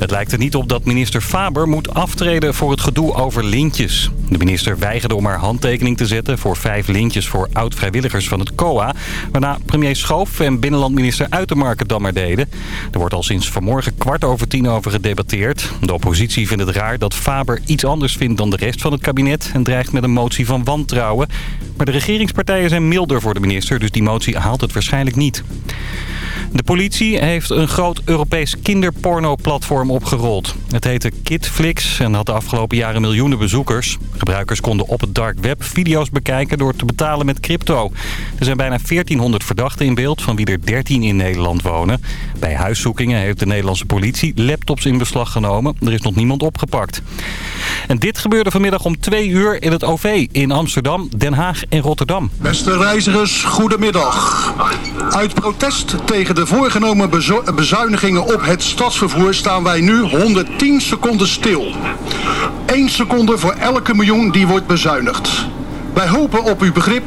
Het lijkt er niet op dat minister Faber moet aftreden voor het gedoe over lintjes. De minister weigerde om haar handtekening te zetten voor vijf lintjes voor oud-vrijwilligers van het COA. Waarna premier Schoof en binnenlandminister Uitermarken dan maar deden. Er wordt al sinds vanmorgen kwart over tien over gedebatteerd. De oppositie vindt het raar dat Faber iets anders vindt dan de rest van het kabinet... en dreigt met een motie van wantrouwen. Maar de regeringspartijen zijn milder voor de minister, dus die motie haalt het waarschijnlijk niet. De politie heeft een groot Europees kinderporno-platform opgerold. Het heette Kidflix en had de afgelopen jaren miljoenen bezoekers. Gebruikers konden op het dark web video's bekijken door te betalen met crypto. Er zijn bijna 1400 verdachten in beeld, van wie er 13 in Nederland wonen. Bij huiszoekingen heeft de Nederlandse politie laptops in beslag genomen. Er is nog niemand opgepakt. En dit gebeurde vanmiddag om twee uur in het OV in Amsterdam, Den Haag en Rotterdam. Beste reizigers, goedemiddag. Uit protest tegen de voorgenomen bezuinigingen op het stadsvervoer staan wij nu 110 seconden stil. 1 seconde voor elke miljoen die wordt bezuinigd. Wij hopen op uw begrip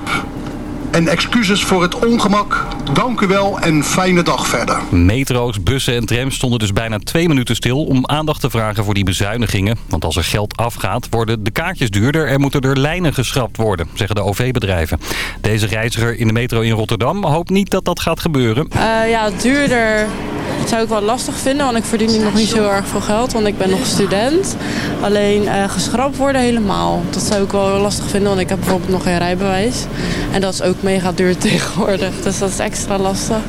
en excuses voor het ongemak. Dank u wel en fijne dag verder. Metro's, bussen en trams stonden dus bijna twee minuten stil om aandacht te vragen voor die bezuinigingen. Want als er geld afgaat, worden de kaartjes duurder en moeten er lijnen geschrapt worden, zeggen de OV-bedrijven. Deze reiziger in de metro in Rotterdam hoopt niet dat dat gaat gebeuren. Uh, ja, duurder dat zou ik wel lastig vinden, want ik verdien nu nog niet zo erg veel geld, want ik ben nog student. Alleen uh, geschrapt worden helemaal. Dat zou ik wel lastig vinden, want ik heb bijvoorbeeld nog geen rijbewijs. En dat is ook mega duur tegenwoordig, dus dat is extra lastig.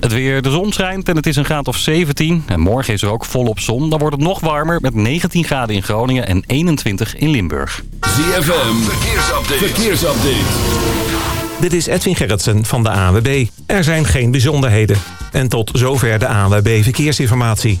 Het weer, de zon schijnt en het is een graad of 17. En morgen is er ook volop zon. Dan wordt het nog warmer met 19 graden in Groningen en 21 in Limburg. ZFM, verkeersupdate. verkeersupdate. Dit is Edwin Gerritsen van de ANWB. Er zijn geen bijzonderheden. En tot zover de ANWB Verkeersinformatie.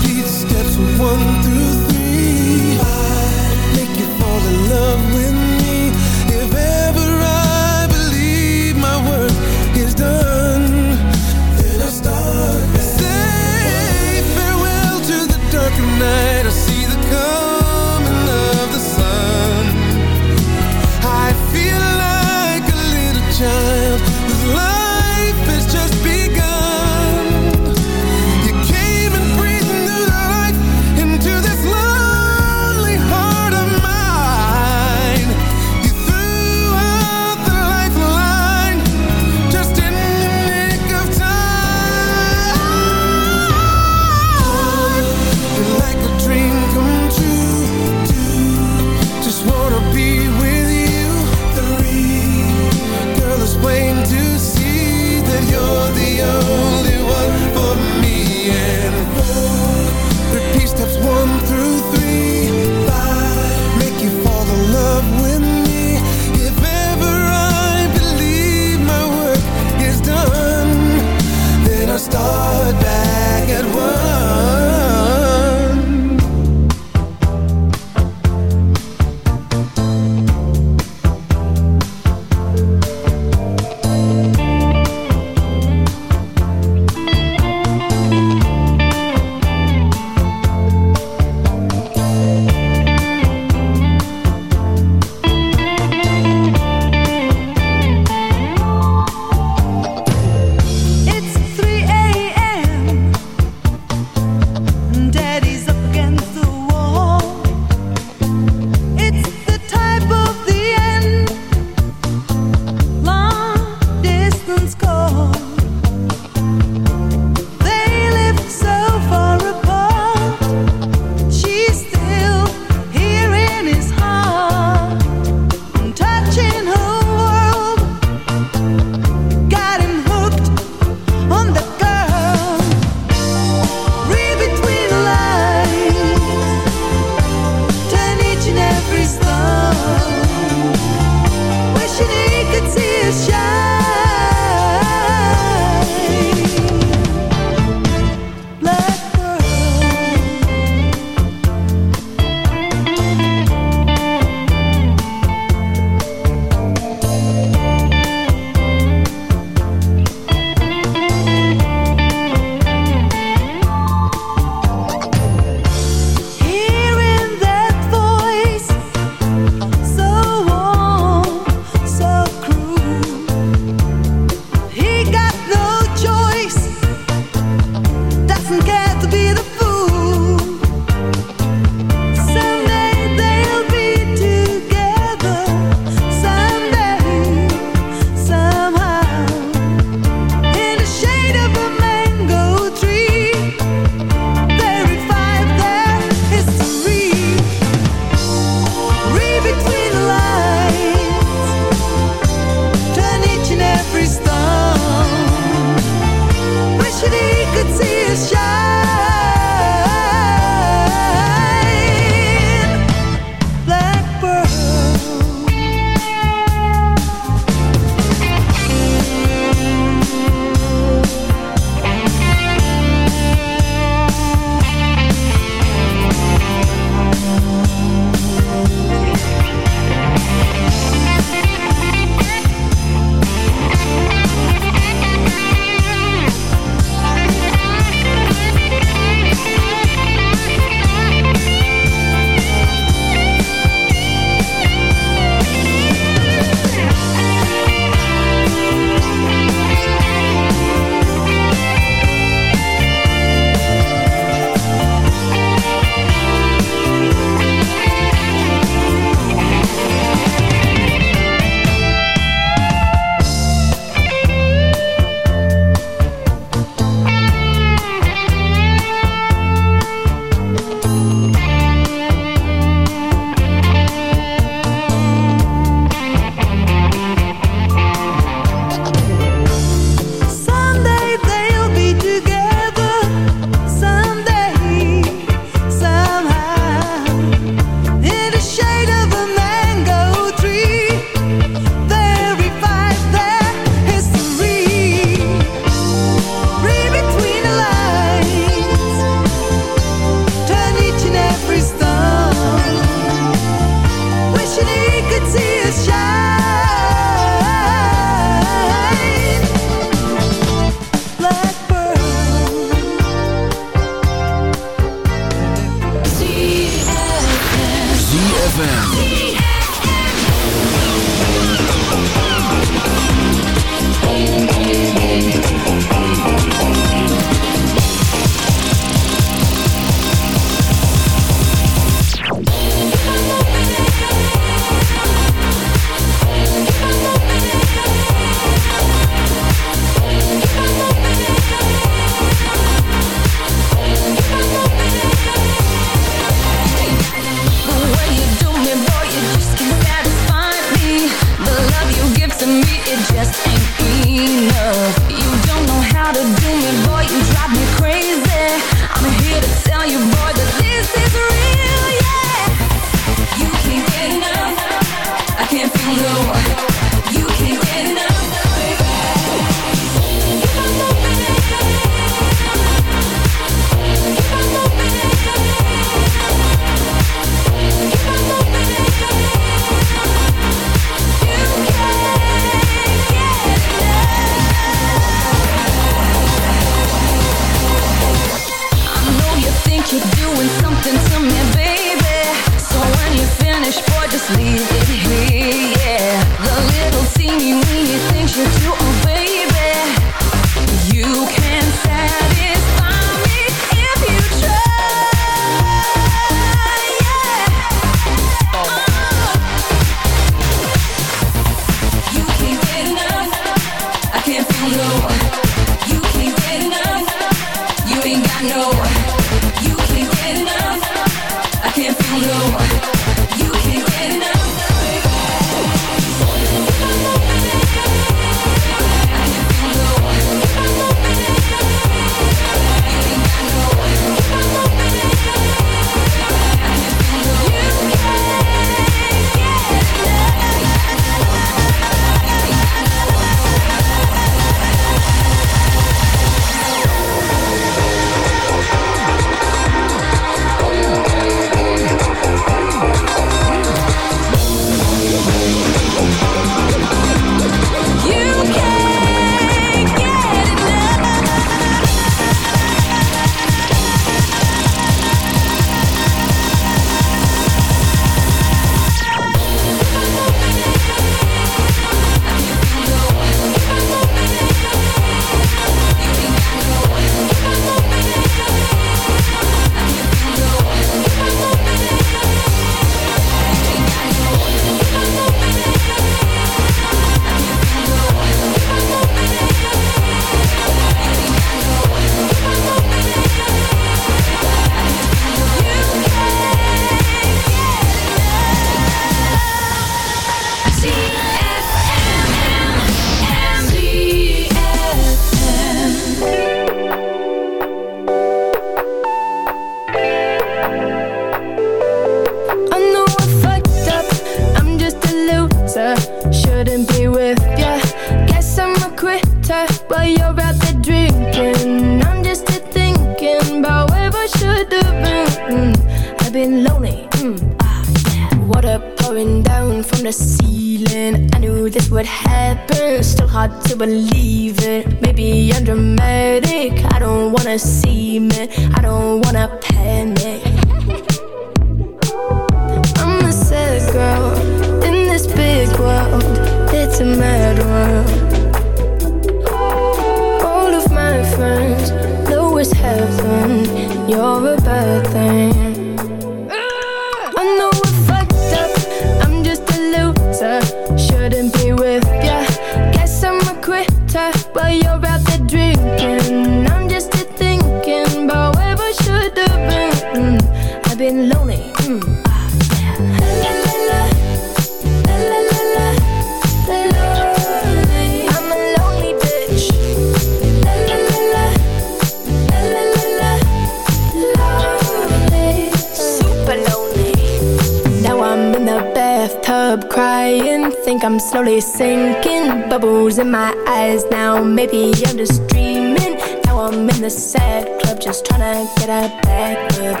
Now. Maybe I'm just dreaming. Now I'm in the sad club Just trying to get her back up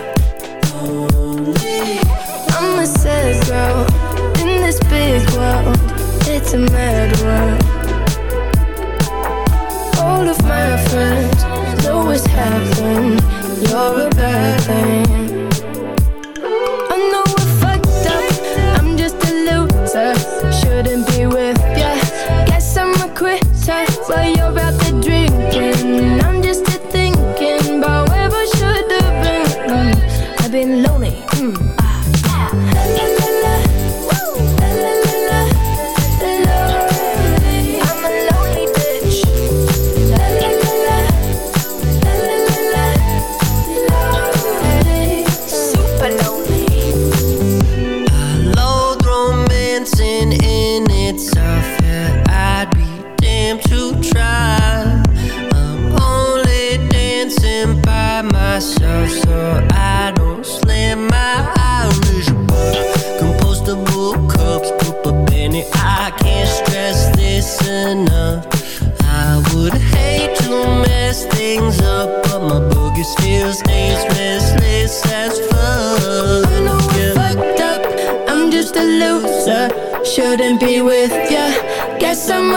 Lonely I'm a sad girl In this big world. It's a mad world. All of my friends always have fun. You're a bad thing. but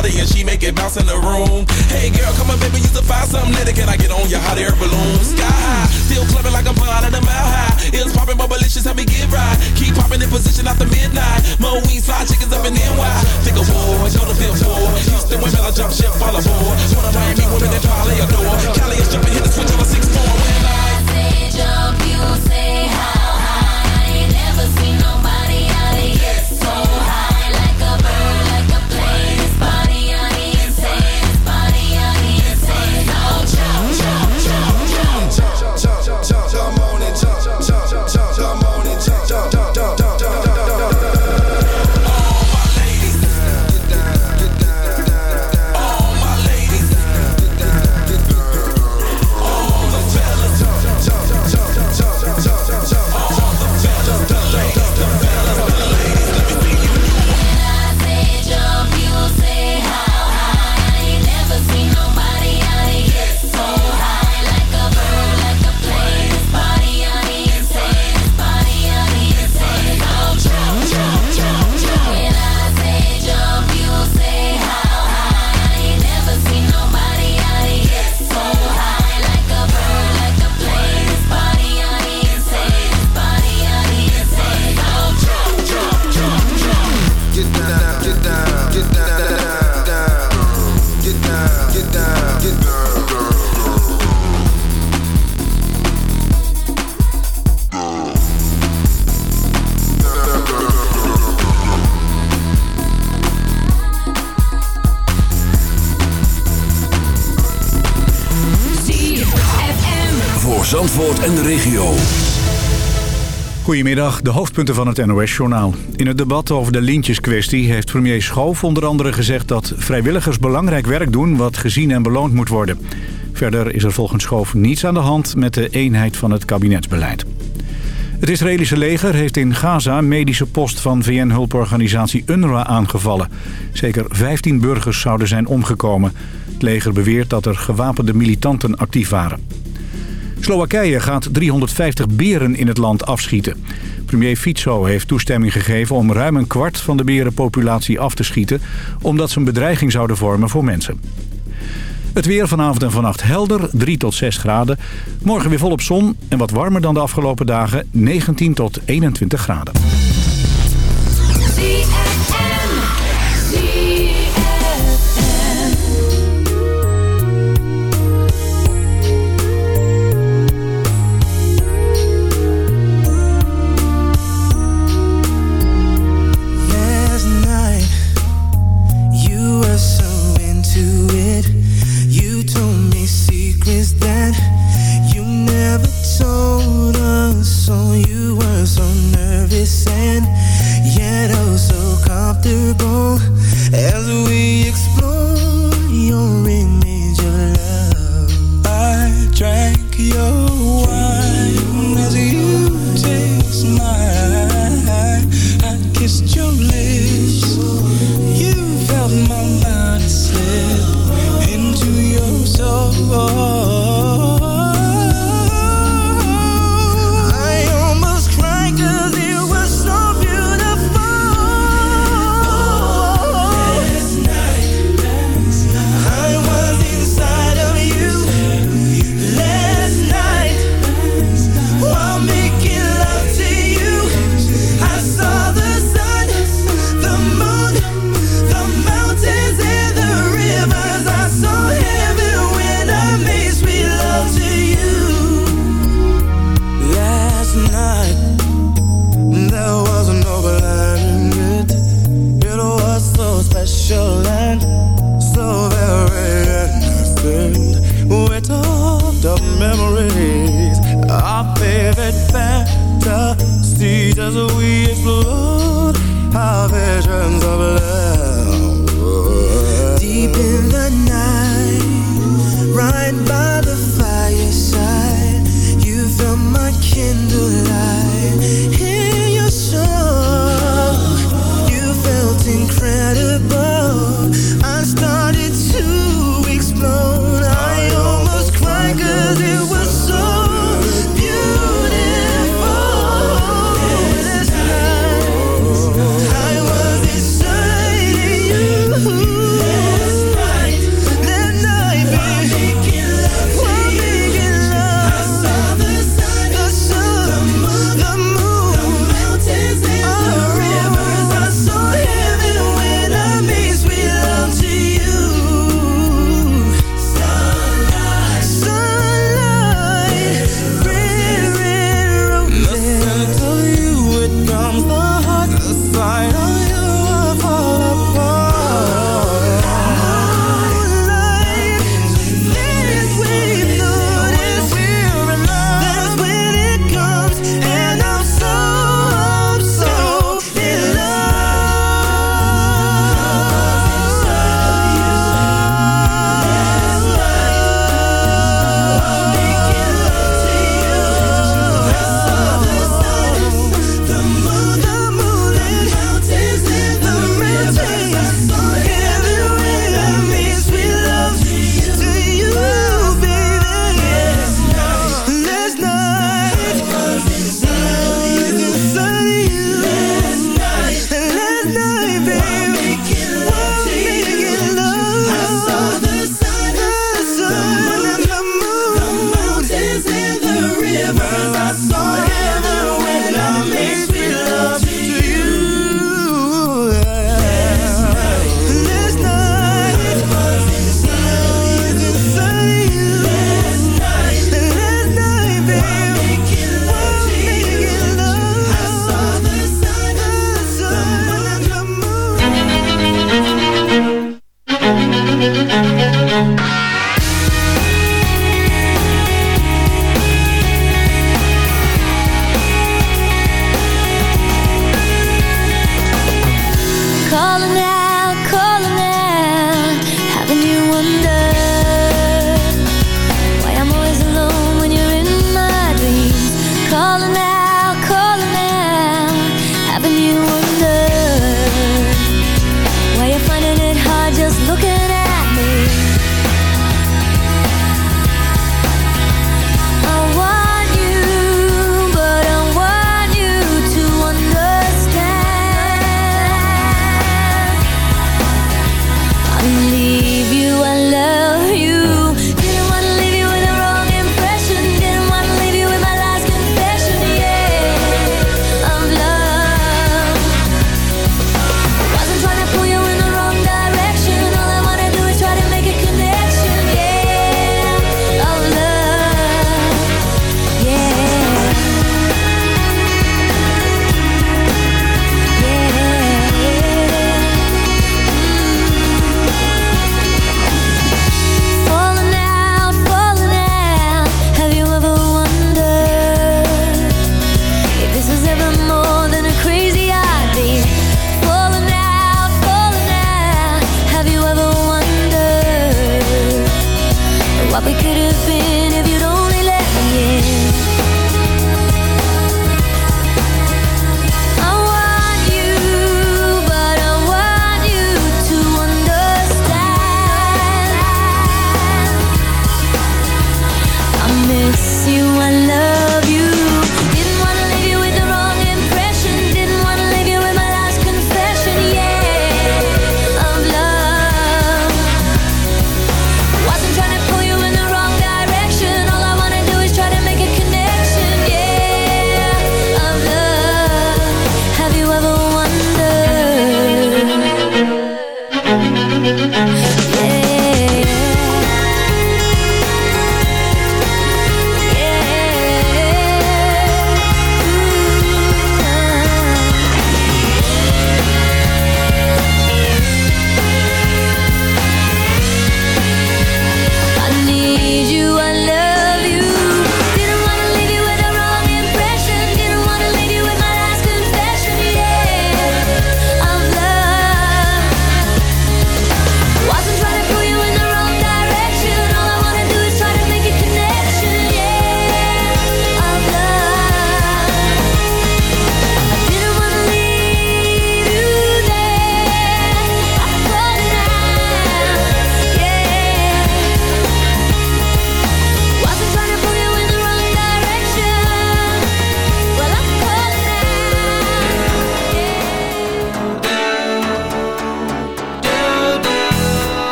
Shawty and she make it bounce in the room? Hey girl, come on baby, you to find something later. Can I get on your hot air balloon? Sky high, still clubbing like I'm flying at a mile high. It's popping, but malicious, help me get right. Keep popping in position after midnight. Mo we fly chickens up in NY. Think of war, go to for. Houston women, I jump ship, fall aboard. One of Miami women that probably adore. Cali is jumping, hit the switch on a six four. When I Get En de regio. Goedemiddag, de hoofdpunten van het NOS-journaal. In het debat over de lintjeskwestie heeft premier Schoof onder andere gezegd... dat vrijwilligers belangrijk werk doen wat gezien en beloond moet worden. Verder is er volgens Schoof niets aan de hand met de eenheid van het kabinetsbeleid. Het Israëlische leger heeft in Gaza medische post van VN-hulporganisatie UNRWA aangevallen. Zeker 15 burgers zouden zijn omgekomen. Het leger beweert dat er gewapende militanten actief waren. Slowakije gaat 350 beren in het land afschieten. Premier Fico heeft toestemming gegeven om ruim een kwart van de berenpopulatie af te schieten... omdat ze een bedreiging zouden vormen voor mensen. Het weer vanavond en vannacht helder, 3 tot 6 graden. Morgen weer volop zon en wat warmer dan de afgelopen dagen, 19 tot 21 graden. Nervous and yet oh so comfortable as we explore your image of love. I drank your Only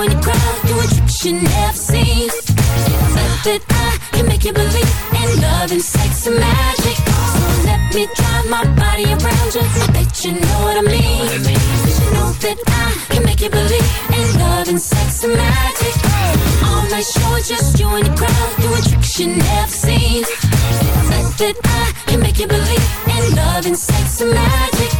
Just you and your crowd doing tricks you never seen. That I can make you believe in love and sex and magic. So let me drive my body around you. I bet you know what I mean. Cause you know that I can make you believe in love and sex and magic. All night show, just you and your crowd doing tricks you never seen. That I can make you believe in love and sex and magic.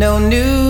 No news.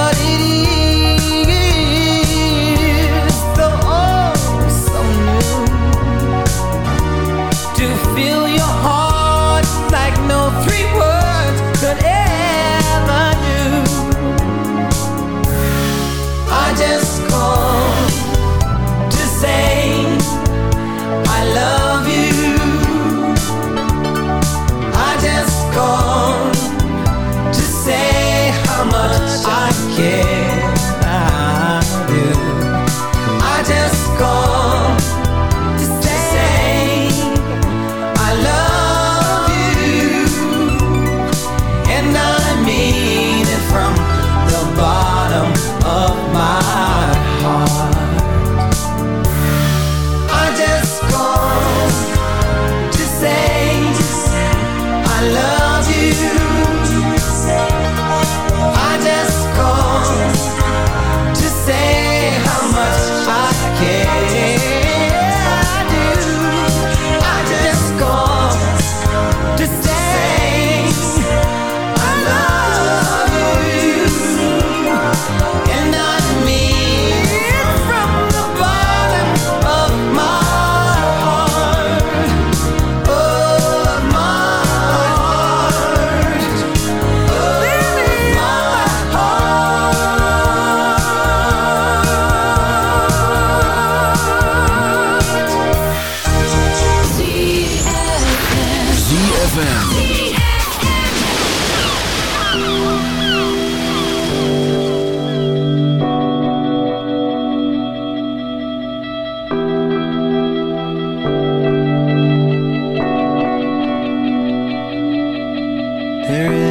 There is